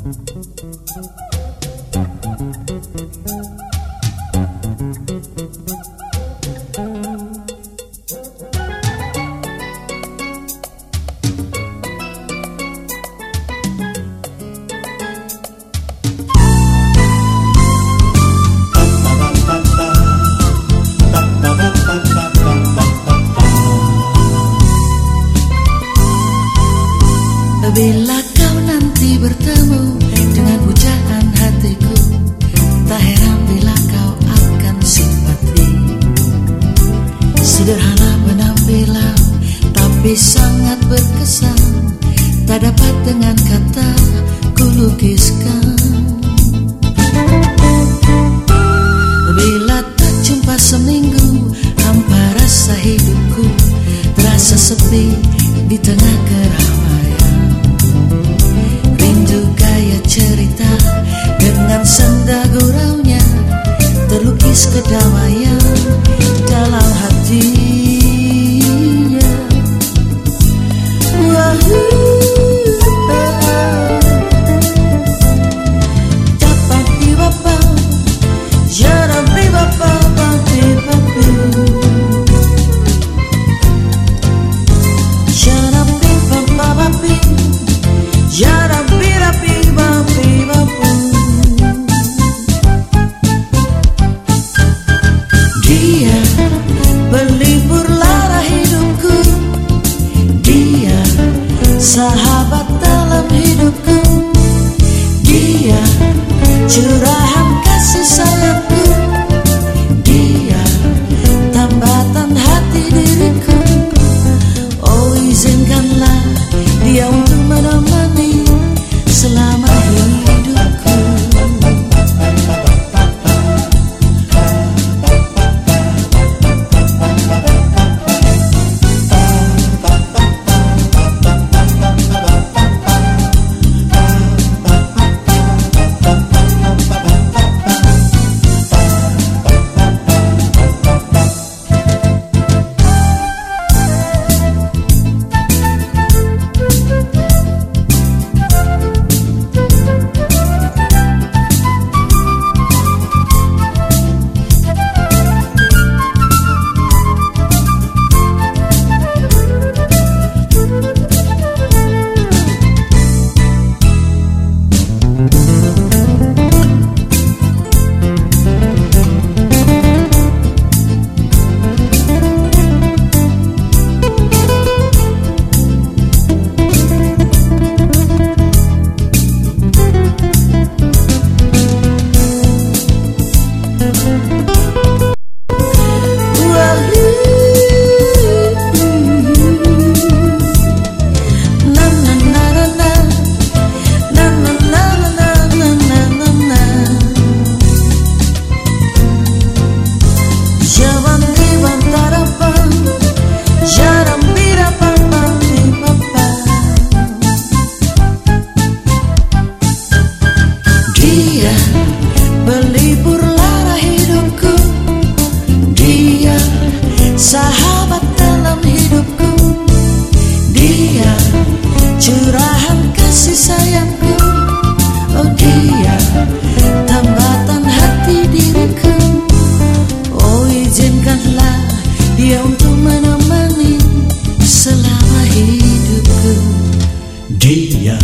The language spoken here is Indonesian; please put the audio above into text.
Thank you. good. sahabat dalam hidupku Dia curahan kasih sayangku. Oh dia tambatan hati diriku. Oh izinkanlah dia untuk menemani selama hidupku. Dia